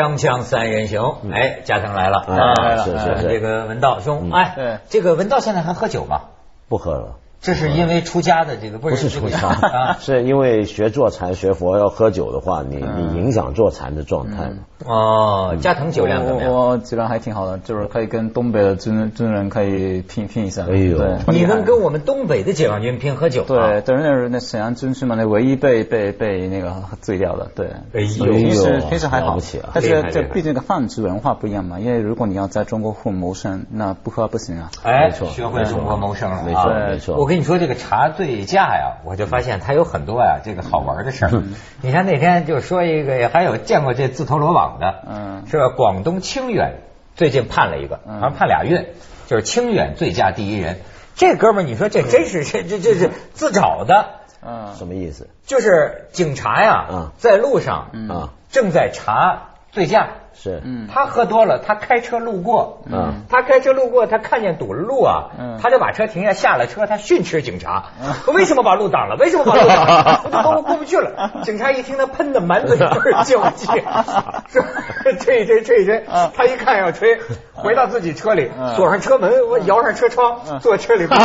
锵锵三人行，哎，嘉诚来了，来了，是是是，这个文道兄，哎，这个文道现在还喝酒吗？不喝了。这是因为出家的这个不是出家啊，是因为学坐禅学佛要喝酒的话，你你影响坐禅的状态嘛。哦，加藤酒量怎么样？我酒量还挺好的，就是可以跟东北的军军人可以拼拼一下。哎呦，你能跟我们东北的解放军拼喝酒？对，等于那是那沈阳军区嘛，那唯一被被被那个醉掉的。对，哎呦，平时平时还好，但是这毕竟个饭局文化不一样嘛。因为如果你要在中国混谋生，那不喝不行啊。哎，学会中国谋生了，没错没错。我跟你说这个查。醉驾呀，我就发现他有很多呀，这个好玩的事儿。你看那天就说一个，还有见过这自投罗网的，嗯，是吧？广东清远最近判了一个，好像判俩月，就是清远醉驾第一人。这哥们儿，你说这真是这这这是自找的？嗯，什么意思？就是警察呀，在路上啊，正在查醉驾。是，他喝多了，他开车路过，嗯，他开车路过，他看见堵了路啊，嗯，他就把车停下，下了车，他训斥警察，为什么把路挡了？为什么把路挡了？我过过不去了。警察一听他喷的满嘴都是酒气，说吹一吹吹一吹，他一看要吹，回到自己车里，锁上车门，我摇上车窗，坐车里。这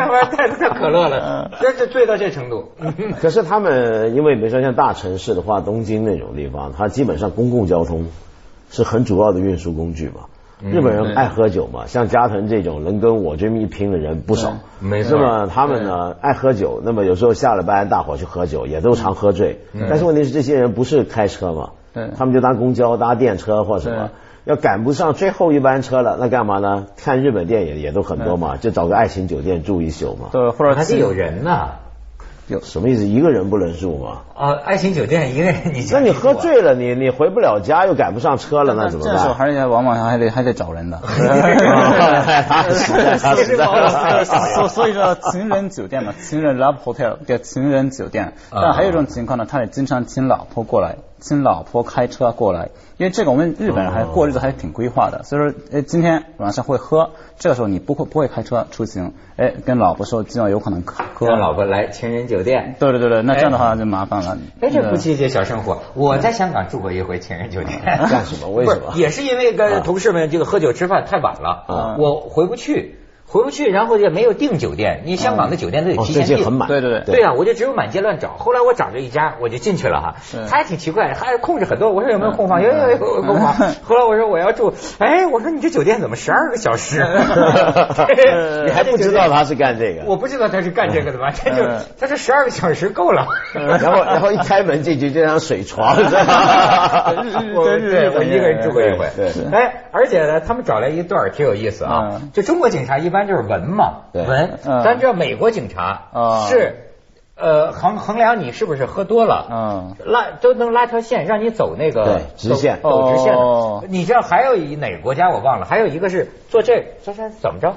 玩意儿太太可乐了，真是醉到这程度。可是他们因为比如说像大城市的话，东京那种地方，他基本上公共交通是很主要的运输工具嘛。日本人爱喝酒嘛，像加藤这种能跟我这么一拼的人不少。没错。那么他们呢爱喝酒，那么有时候下了班大伙去喝酒，也都常喝醉。但是问题是这些人不是开车嘛，他们就搭公交、搭电车或什么，要赶不上最后一班车了，那干嘛呢？看日本电影也都很多嘛，就找个爱情酒店住一宿嘛。对，或者还是有人呢。有什么意思？一个人不能住吗？啊，爱情酒店一个人你那你喝醉了，你你回不了家，又赶不上车了，那怎么办？这时候还是往往还得还得找人呢。所 所以说情人酒店嘛，情人 love hotel 叫情人酒店。但还有一种情况呢，他也经常请老婆过来，请老婆开车过来。因为这个我们日本人还过日子还挺规划的，所以说，哎，今天晚上会喝，这个时候你不会不会开车出行，哎，跟老婆说今晚有可能喝，跟老婆来情人酒店，对对对对，那这样的话就麻烦了。哎，这夫妻这小生活，我在香港住过一回情人酒店，干什么？为什么？也是因为跟同事们这个喝酒吃饭太晚了，我回不去。回不去，然后也没有订酒店。你香港的酒店都得提前订，很满。对对对，对啊，我就只有满街乱找。后来我找着一家，我就进去了哈。他还挺奇怪，还控制很多。我说有没有空房？有有有空房。后来我说我要住，哎，我说你这酒店怎么十二个小时？你 还不知道他是干这个？我不知道他是干这个的吧？他就他说十二个小时够了。然后然后一开门进去就像水床。我对我一个人住过一回。对。哎，而且呢，他们找来一段挺有意思啊。就中国警察一般。一般就是闻嘛，闻。咱知道美国警察是呃衡衡量你是不是喝多了，嗯，拉都能拉条线让你走那个直线，走直线。你知道还有一哪个国家我忘了，还有一个是做这这是怎么着？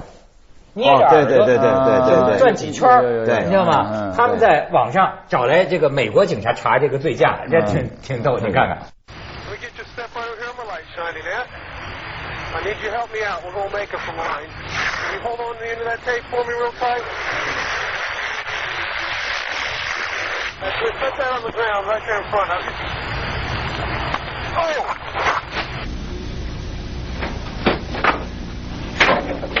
捏着耳朵，对对对对对对，转几圈，对，你知道吗？他们在网上找来这个美国警察查这个醉驾，这挺挺逗，你看看。I need you to help me out. We're going to make it from behind. Can you hold on to the end of that tape for me real tight? That's it. Set that on the ground right there in front of you. Oh!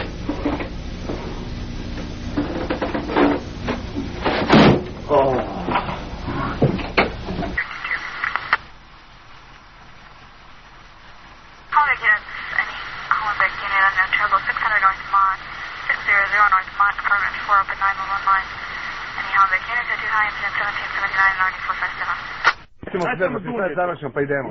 想拍电影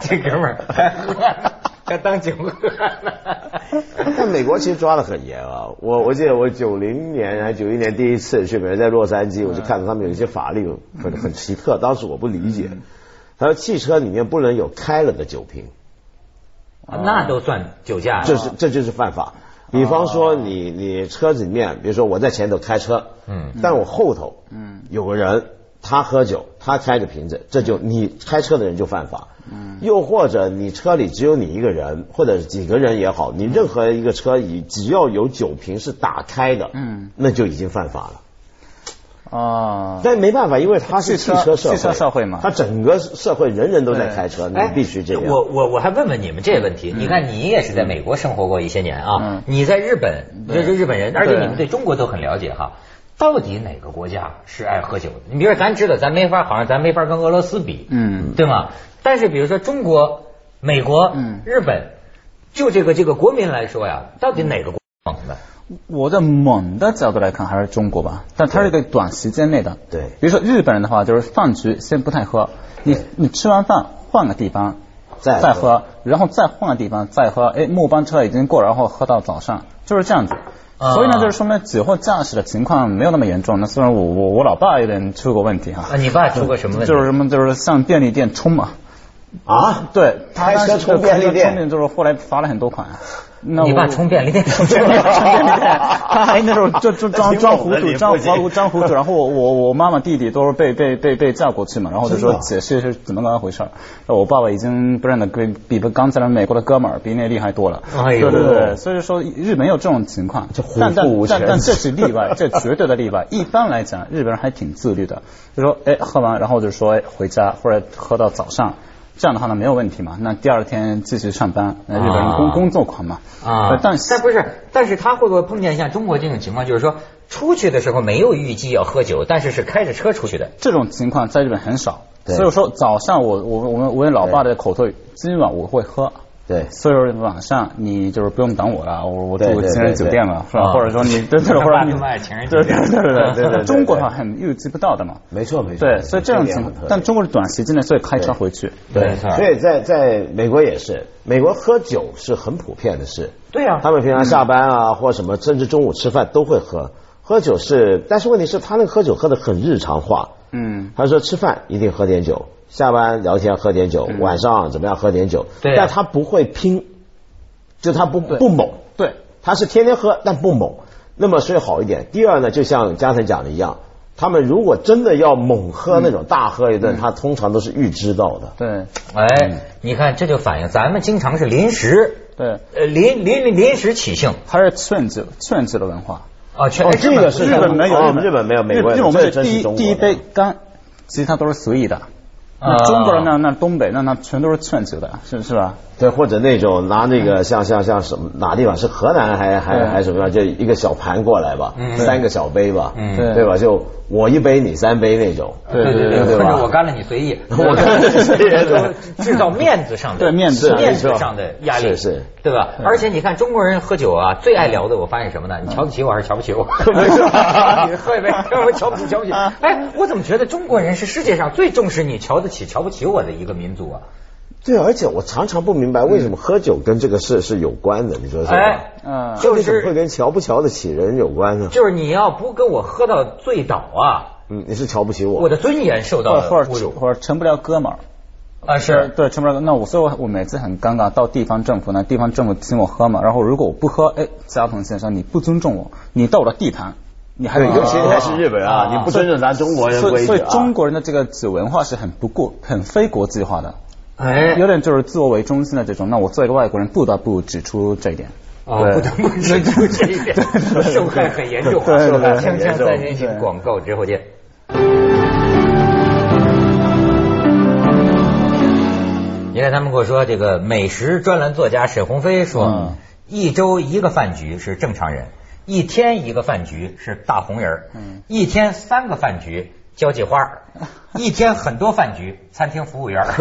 这哥们儿还喝还当酒喝但美国其实抓的很严啊我我记得我九零年还九一年第一次去美国在洛杉矶我就看到他们有一些法律很很奇特当时我不理解。他说汽车里面不能有开了的酒瓶。那都算酒驾，这是这就是犯法。比方说，你你车子里面，比如说我在前头开车，嗯，但我后头，嗯，有个人。他喝酒，他开着瓶子，这就你开车的人就犯法。嗯，又或者你车里只有你一个人，或者几个人也好，你任何一个车里只要有酒瓶是打开的，嗯，那就已经犯法了。啊！但没办法，因为它是汽车社会，汽车社会嘛，它整个社会人人都在开车，你必须这样。我我我还问问你们这个问题，你看你也是在美国生活过一些年啊，你在日本，这是日本人，而且你们对中国都很了解哈。到底哪个国家是爱喝酒的？你比如说，咱知道，咱没法，好像咱没法跟俄罗斯比，嗯，对吗？但是比如说中国、美国、日本，就这个这个国民来说呀，到底哪个国猛的？我的猛的角度来看，还是中国吧。但它是一个短时间内的。对。比如说日本人的话，就是饭局先不太喝，你你吃完饭换个地方再再喝，然后再换个地方再喝。哎，末班车已经过，然后喝到早上，就是这样子。所以呢，就是说明酒后驾驶的情况没有那么严重。那虽然我我我老爸有点出过问题哈。啊，你爸出过什么问题？就是什么，就是向便利店冲嘛。啊？对，他开车冲便利店，就是后来罚了很多款。你爸充便利店，充便利店，他还那时候就就装装糊涂，装糊装糊涂。然后我我我妈妈弟弟都是被被被被叫过去嘛，然后就说解释是怎么个回事儿。我爸爸已经不认得比比刚才的美国的哥们儿比那厉害多了。对对对，所以说日本有这种情况，但但但但这是例外，这绝对的例外。一般来讲，日本人还挺自律的，就说哎喝完，然后就说回家或者喝到早上。这样的话呢没有问题嘛？那第二天继续上班，那日本人工工作狂嘛。啊，但但不是，但是他会不会碰见像中国这种情况，就是说出去的时候没有预计要喝酒，但是是开着车出去的？这种情况在日本很少。所以说早上我我我们我老爸的口头，今晚我会喝。对，所以说晚上你就是不用等我了，我我住情人酒店了，是吧？或者说你对对，或者你情人酒店，对对对对 中国的话很预计不到的嘛。没错没错。对，所以这种情况，但中国是短时间内，所以开车回去。对，所以在在美国也是，美国喝酒是很普遍的事。对啊。他们平常下班啊，或什么，甚至中午吃饭都会喝。喝酒是，但是问题是，他那个喝酒喝的很日常化。嗯。他说吃饭一定喝点酒，下班聊天喝点酒，晚上怎么样喝点酒。对。但他不会拼。就他不不猛，对，他是天天喝，但不猛，那么所以好一点。第二呢，就像嘉诚讲的一样，他们如果真的要猛喝那种大喝一顿，他通常都是预知到的。对，哎，你看这就反映咱们经常是临时，对，呃临临临时起兴，还是劝酒劝酒的文化啊，全这个是日本没有，日本没有，美国我们是第一第一杯干，其实他都是随意的。那中国人那那东北那那全都是劝酒的，是是吧？对，或者那种拿那个像像像什么哪地方是河南还还还什么样，就一个小盘过来吧，三个小杯吧，对吧？就我一杯你三杯那种，对对对对吧？我干了你随意，我干了你随意，制造面子上的 对面子面子上的压力是，对吧？而且你看中国人喝酒啊，最爱聊的我发现什么呢？你瞧得起我还是瞧不起我？你喝一杯，我瞧不起瞧不起。哎，我怎么觉得中国人是世界上最重视你瞧得起瞧不起我的一个民族啊？对，而且我常常不明白为什么喝酒跟这个事是有关的，你说是吧？嗯，就是会跟瞧不瞧得起人有关呢？就是你要不跟我喝到醉倒啊，嗯，你是瞧不起我，我的尊严受到了侮辱，或者成不了哥们儿啊，是对成不了。那我所以，我我每次很尴尬，到地方政府呢，地方政府请我喝嘛，然后如果我不喝，哎，加藤先生你不尊重我，你到我的地盘，你还有些还是日本啊，你不尊重咱中国人规矩所以中国人的这个酒文化是很不过很非国际化的。哎，有点就是自我为中心的这种，那我作为一个外国人，不得不指出这一点。啊，不得不指出这一点，受害很严重。对对对，锵锵三人行，广告之后见。你看，他们跟我说，这个美食专栏作家沈鸿飞说，一周一个饭局是正常人，一天一个饭局是大红人，一天三个饭局。交际花，一天很多饭局，餐厅服务员。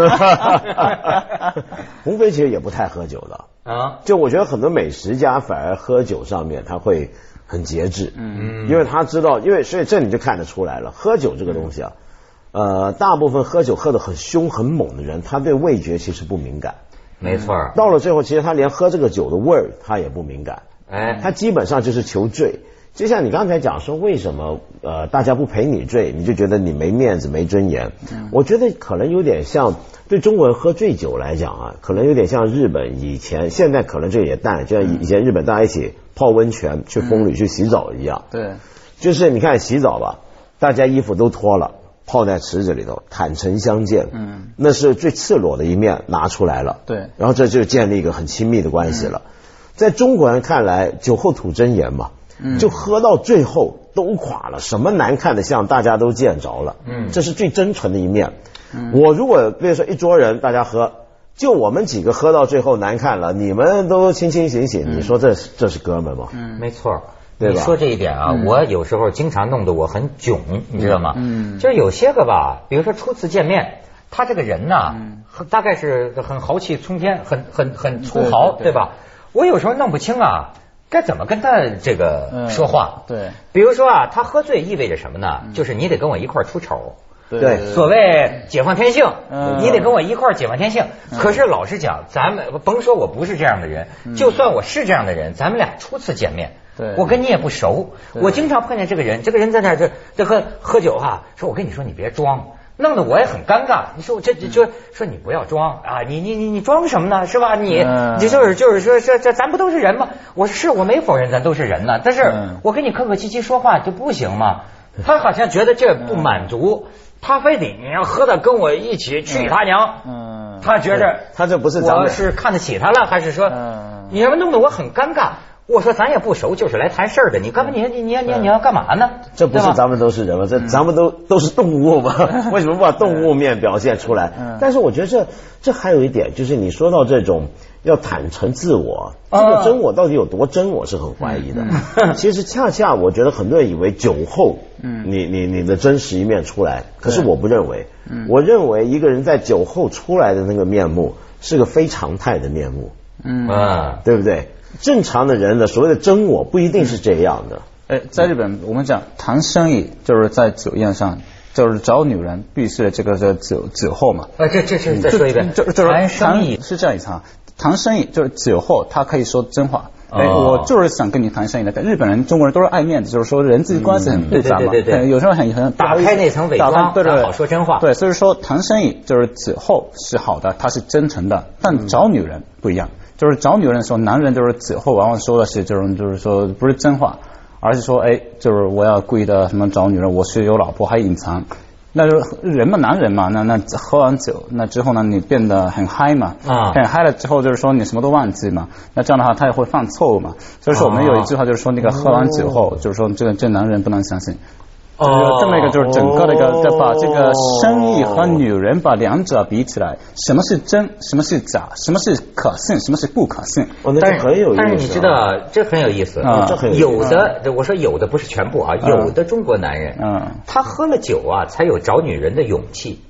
鸿飞其实也不太喝酒的。啊，就我觉得很多美食家反而喝酒上面他会很节制，嗯，因为他知道，因为所以这你就看得出来了，喝酒这个东西啊，呃，大部分喝酒喝的很凶很猛的人，他对味觉其实不敏感，没错。到了最后，其实他连喝这个酒的味儿他也不敏感，哎，他基本上就是求醉。就像你刚才讲说，为什么呃大家不陪你醉，你就觉得你没面子、没尊严？我觉得可能有点像对中国人喝醉酒来讲啊，可能有点像日本以前，现在可能这也淡，就像以前日本大家一起泡温泉、去风吕去洗澡一样。对，就是你看洗澡吧，大家衣服都脱了，泡在池子里头，坦诚相见，嗯，那是最赤裸的一面拿出来了，对，然后这就建立一个很亲密的关系了。在中国人看来，酒后吐真言嘛，就喝到最后都垮了，什么难看的相大家都见着了，嗯，这是最真诚的一面。我如果比如说一桌人大家喝，就我们几个喝到最后难看了，你们都清清醒醒，你说这这是哥们吗？嗯，没错。你说这一点啊，我有时候经常弄得我很囧，你知道吗？嗯，就是有些个吧，比如说初次见面，他这个人呢，大概是很豪气冲天，很很很粗豪，对吧？我有时候弄不清啊，该怎么跟他这个说话。对，比如说啊，他喝醉意味着什么呢？就是你得跟我一块出丑。对，所谓解放天性，你得跟我一块解放天性。可是老实讲，咱们甭说我不是这样的人，就算我是这样的人，咱们俩初次见面。我跟你也不熟，我经常碰见这个人，这个人在那这这喝喝酒哈，说我跟你说你别装，弄得我也很尴尬。你说我这就说你不要装啊，你你你你装什么呢？是吧？你你就是就是说这这咱不都是人吗？我是我没否认咱都是人呢，但是我跟你客客气气说话就不行吗？他好像觉得这不满足，他非得你要喝的跟我一起去他娘。嗯，他觉着他这不是我是看得起他了，还是说你要弄得我很尴尬？我说咱也不熟，就是来谈事儿的。你干嘛？你你你你你要干嘛呢？这不是咱们都是人吗？这咱们都都是动物吗？为什么不把动物面表现出来？但是我觉得这这还有一点，就是你说到这种要坦诚自我，这个真我到底有多真？我是很怀疑的。其实恰恰我觉得很多人以为酒后，嗯你你你的真实一面出来，可是我不认为。我认为一个人在酒后出来的那个面目是个非常态的面目。嗯啊，对不对？正常的人的所谓的真我不一定是这样的。哎，在日本我们讲谈生意，就是在酒宴上，就是找女人必须这个这酒酒后嘛。啊，这这是再说一遍，就就是谈生意是这样一层，谈生意就是酒后他可以说真话。哎，我就是想跟你谈生意的。但日本人、中国人都是爱面子，就是说人际关系很复杂嘛。对对对，有时候很很打开那层伪装，对对，好说真话。对，所以说谈生意就是酒后是好的，他是真诚的，但找女人不一样。就是找女人的时候，男人就是最后往往说的是这种，就是说不是真话，而是说哎，就是我要故意的什么找女人，我是有老婆还隐藏，那就人嘛，男人嘛，那那喝完酒那之后呢，你变得很嗨嘛，啊，很嗨了之后就是说你什么都忘记嘛，那这样的话他也会犯错误嘛，所以说我们有一句话就是说那个喝完酒后，就是说这个这男人不能相信。哦，这么一个就是整个的一个，把这个生意和女人把两者比起来，什么是真，什么是假，什么是可信，什么是不可信？但是很有意思，但是你知道这很有意思啊，有的我说有的不是全部啊，有的中国男人，嗯，他喝了酒啊，才有找女人的勇气。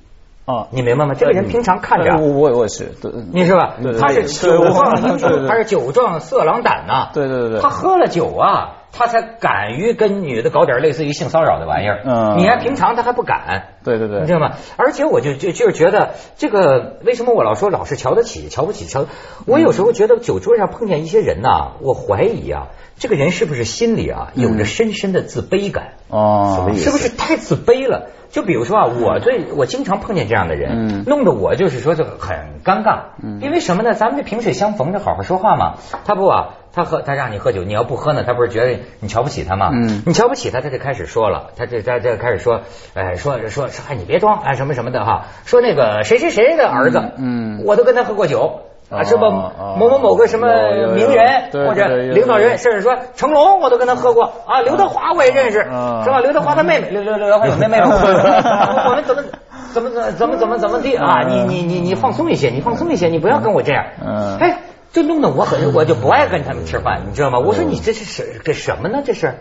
哦，你明白吗？这个人平常看着，我我我是，你是吧？他是酒壮英雄，他是酒壮色狼胆呐？对对对，他喝了酒啊。他才敢于跟女的搞点类似于性骚扰的玩意儿，嗯，你看平常他还不敢，对对对，你知道吗？而且我就就就是觉得这个为什么我老说老是瞧得起，瞧不起，瞧，我有时候觉得酒桌上碰见一些人呐，我怀疑啊，这个人是不是心里啊有着深深的自卑感？哦？是不是太自卑了？就比如说啊，我最我经常碰见这样的人，弄得我就是说就很尴尬，因为什么呢？咱们这萍水相逢，这好好说话嘛。他不啊，他喝他让你喝酒，你要不喝呢，他不是觉得你瞧不起他吗？嗯你瞧不起他，他就开始说了，他这他这开始说，哎，说说说，哎，你别装，哎，什么什么的哈，说那个谁谁谁的儿子，嗯，我都跟他喝过酒。啊，是不某某某个什么名人或者领导人，甚至说成龙，我都跟他喝过啊。刘德华我也认识，是吧？刘德华的妹妹，刘刘刘德华有妹妹吗？我们怎么怎么怎么怎么怎么地啊？你你你你放松一些，你放松一些，你不要跟我这样。嗯哎，就弄得我很，我就不爱跟他们吃饭，你知道吗？我说你这是什个什么呢？这是？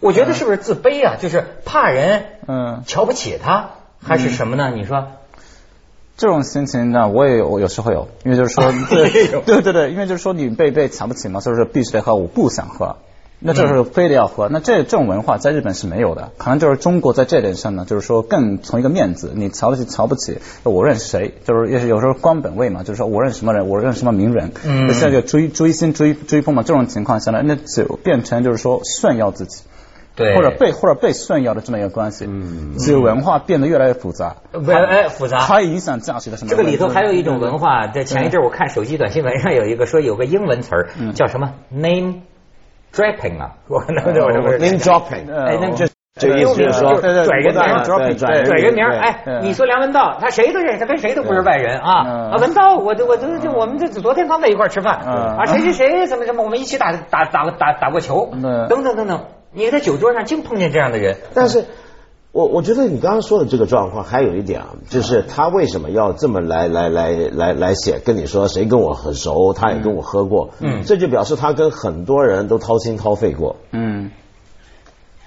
我觉得是不是自卑啊？就是怕人嗯瞧不起他，还是什么呢？你说？这种心情呢，我也有，有时候有，因为就是说，对 对对对，因为就是说你被被瞧不起嘛，所以说必须得喝，我不想喝，那就是非得要喝，那这这种文化在日本是没有的，可能就是中国在这点上呢，就是说更从一个面子，你瞧得起瞧不起，我认识谁，就是也是有时候光本位嘛，就是说我认识什么人，我认识什么名人，嗯，现在就追追星追追风嘛，这种情况下呢，那酒变成就是说炫耀自己。对，或者被或者被炫耀的这么一个关系，嗯，这个文化变得越来越复杂，哎，复杂，它影响价值的什么？这个里头还有一种文化，在前一阵我看手机短新闻上有一个说有个英文词儿叫什么？Name dropping 啊，我那 name dropping，哎，那就这个意思就是说拽个名，儿。拽个名。哎，你说梁文道，他谁都认识，他跟谁都不是外人啊。啊，文道，我我都就我们这昨天刚在一块吃饭啊，谁谁谁什么什么，我们一起打打打打打过球，等等等等。你在酒桌上净碰见这样的人，但是。我我觉得你刚刚说的这个状况还有一点啊，就是他为什么要这么来来来来来写，跟你说谁跟我很熟，他也跟我喝过，嗯，这就表示他跟很多人都掏心掏肺过，嗯，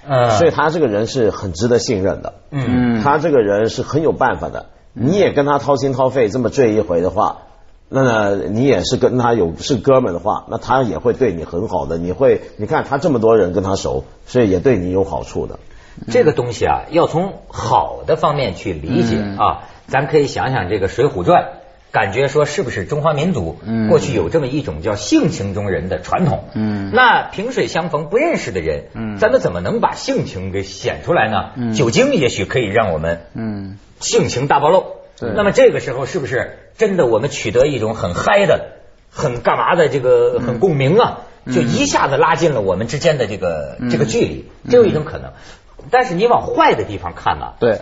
呃，所以他这个人是很值得信任的，嗯，他这个人是很有办法的，你也跟他掏心掏肺这么醉一回的话，那你也是跟他有是哥们的话，那他也会对你很好的，你会你看他这么多人跟他熟，所以也对你有好处的。这个东西啊，要从好的方面去理解啊。咱可以想想这个《水浒传》，感觉说是不是中华民族过去有这么一种叫性情中人的传统？嗯，那萍水相逢不认识的人，嗯，咱们怎么能把性情给显出来呢？酒精也许可以让我们嗯性情大暴露。那么这个时候是不是真的我们取得一种很嗨的、很干嘛的这个很共鸣啊？就一下子拉近了我们之间的这个这个距离，这有一种可能。但是你往坏的地方看呢？对，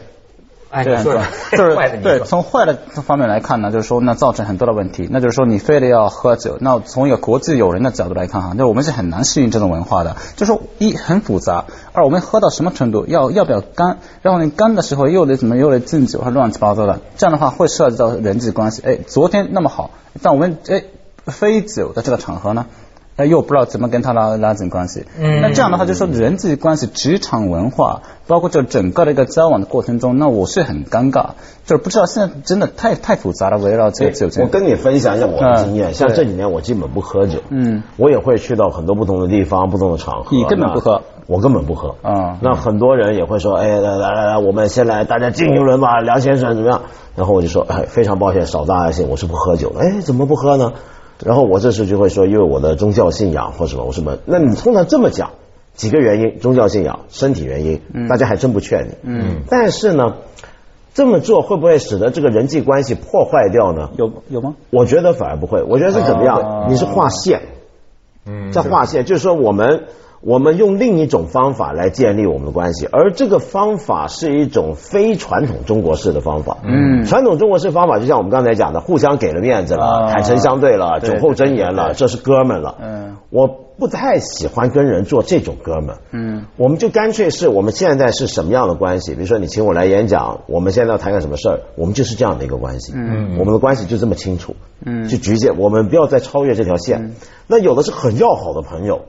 哎，就是 就是对，从坏的方面来看呢，就是说那造成很多的问题。那就是说你非得要喝酒，那从一个国际友人的角度来看哈，那我们是很难适应这种文化的。就是一很复杂，二我们喝到什么程度，要要不要干？然后你干的时候又得怎么又得敬酒，还乱七八糟的，这样的话会涉及到人际关系。哎，昨天那么好，但我们哎非酒的这个场合呢？那又不知道怎么跟他拉拉近关系。嗯，那这样的话，就说人际关系、职场文化，包括这整个的一个交往的过程中，那我是很尴尬，就是不知道现在真的太太复杂了，围绕这个酒精。我跟你分享一下我的经验，像这几年我基本不喝酒，嗯，我也会去到很多不同的地方、不同的场合。你根本不喝，我根本不喝。啊，那很多人也会说，哎，来来来来，我们先来大家敬一轮吧，梁先生怎么样？然后我就说，哎，非常抱歉，少大爱信，我是不喝酒的。哎，怎么不喝呢？然后我这时就会说，因为我的宗教信仰或什么，我什么？那你通常这么讲，几个原因：宗教信仰、身体原因，大家还真不劝你。嗯。但是呢，这么做会不会使得这个人际关系破坏掉呢？有有吗？我觉得反而不会。我觉得是怎么样？你是划线。嗯。在划线，就是说我们。我们用另一种方法来建立我们的关系，而这个方法是一种非传统中国式的方法。嗯，传统中国式方法就像我们刚才讲的，互相给了面子了，坦诚相对了，酒后真言了，这是哥们了。嗯，我不太喜欢跟人做这种哥们。嗯，我们就干脆是我们现在是什么样的关系？比如说你请我来演讲，我们现在要谈个什么事儿，我们就是这样的一个关系。嗯，我们的关系就这么清楚。嗯，就局限，我们不要再超越这条线。那有的是很要好的朋友。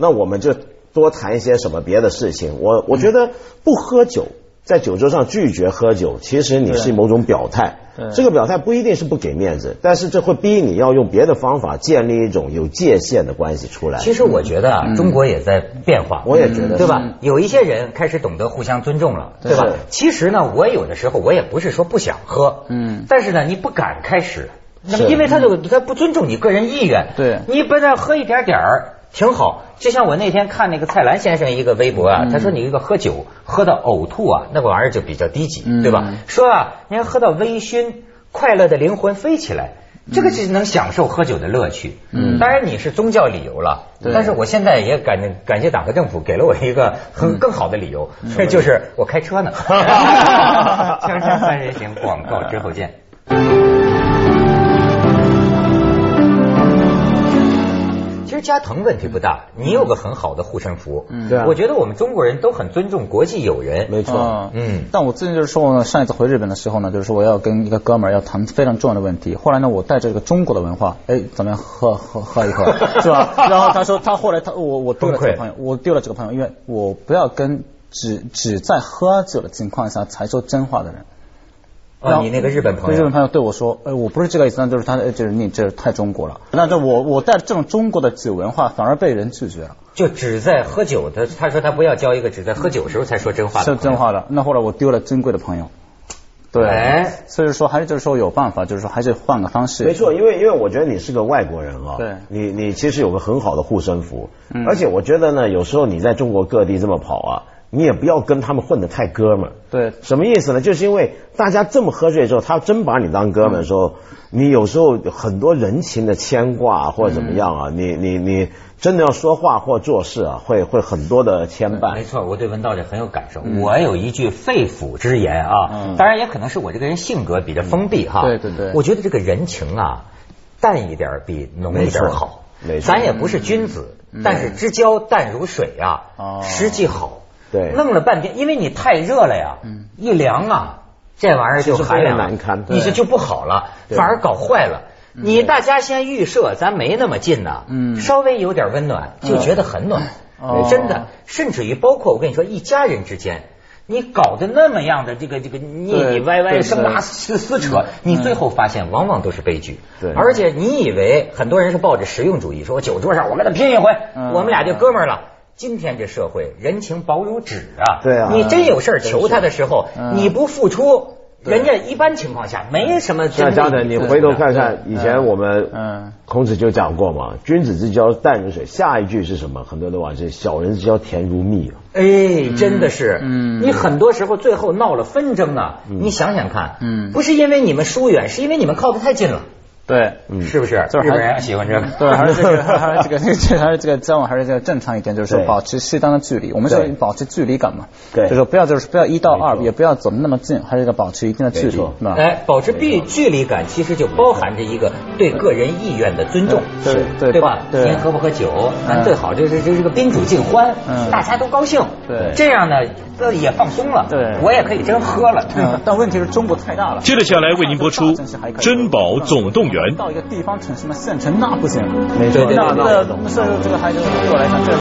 那我们就多谈一些什么别的事情。我我觉得不喝酒，在酒桌上拒绝喝酒，其实你是某种表态。这个表态不一定是不给面子，但是这会逼你要用别的方法建立一种有界限的关系出来。其实我觉得啊，中国也在变化。我也觉得，对吧？有一些人开始懂得互相尊重了，对吧？其实呢，我有的时候我也不是说不想喝，嗯，但是呢，你不敢开始，那么因为他就他不尊重你个人意愿。对，你本来喝一点点儿。挺好，就像我那天看那个蔡澜先生一个微博啊，他说你一个喝酒喝到呕吐啊，那个玩意儿就比较低级，对吧？说啊，你要喝到微醺，快乐的灵魂飞起来，这个是能享受喝酒的乐趣。嗯，当然你是宗教理由了，但是我现在也感感谢党和政府给了我一个很更好的理由，就是我开车呢。锵锵三人行广告之后见。加藤问题不大，你有个很好的护身符。嗯，对，我觉得我们中国人都很尊重国际友人。没错，嗯。但我最近就是说呢，上一次回日本的时候呢，就是说我要跟一个哥们儿要谈非常重要的问题。后来呢，我带着这个中国的文化，哎，怎么样喝喝喝一喝，是吧？然后他说他后来他我我丢了这个朋友，我丢了这个朋友，因为我不要跟只只在喝酒的情况下才说真话的人。啊，你那个日本朋友，日本朋友对我说，呃，我不是这个意思，那就是他，就是你这太中国了。那这我我带这种中国的酒文化，反而被人拒绝了。就只在喝酒的，他说他不要交一个只在喝酒时候才说真话的。说真话的，那后来我丢了珍贵的朋友。对，所以说还是就是说有办法，就是说还是换个方式。没错，因为因为我觉得你是个外国人啊，对，你你其实有个很好的护身符，而且我觉得呢，有时候你在中国各地这么跑啊。你也不要跟他们混得太哥们儿。对，什么意思呢？就是因为大家这么喝醉之后，他真把你当哥们的时候，你有时候很多人情的牵挂或者怎么样啊，你你你真的要说话或做事啊，会会很多的牵绊。没错，我对文道这很有感受。我有一句肺腑之言啊，当然也可能是我这个人性格比较封闭哈。对对对，我觉得这个人情啊，淡一点比浓一点好。没错，咱也不是君子，但是之交淡如水啊，实际好。对，弄了半天，因为你太热了呀，一凉啊，这玩意儿就寒凉难堪，你这就不好了，反而搞坏了。你大家先预设，咱没那么近呐，稍微有点温暖就觉得很暖，真的，甚至于包括我跟你说，一家人之间，你搞得那么样的这个这个腻腻歪歪、生拉撕撕扯，你最后发现往往都是悲剧。对，而且你以为很多人是抱着实用主义，说我酒桌上我跟他拼一回，我们俩就哥们儿了。今天这社会人情薄如纸啊！对啊，你真有事求他的时候，你不付出，人家一般情况下没什么。像张的，你回头看看以前我们，嗯，孔子就讲过嘛，“君子之交淡如水”。下一句是什么？很多人都忘记，“小人之交甜如蜜”哎，真的是，嗯，你很多时候最后闹了纷争啊，你想想看，嗯，不是因为你们疏远，是因为你们靠得太近了。对，是不是？日本人喜欢这个？对，还是这个，还是这个，这还是这个交往，还是这个正常一点，就是说保持适当的距离。我们是保持距离感嘛？对，就是不要就是不要一到二，也不要走那么近，还是一个保持一定的距离。哎，保持距距离感，其实就包含着一个对个人意愿的尊重，是，对对吧？您喝不喝酒？咱最好就是就是个宾主尽欢，大家都高兴。对，这样呢，也放松了。对，我也可以真喝了。但问题是中国太大了。接着下来为您播出《珍宝总动员》。到一个地方城市嘛，县城那不行。没错，那那那是这个还是对我来讲这。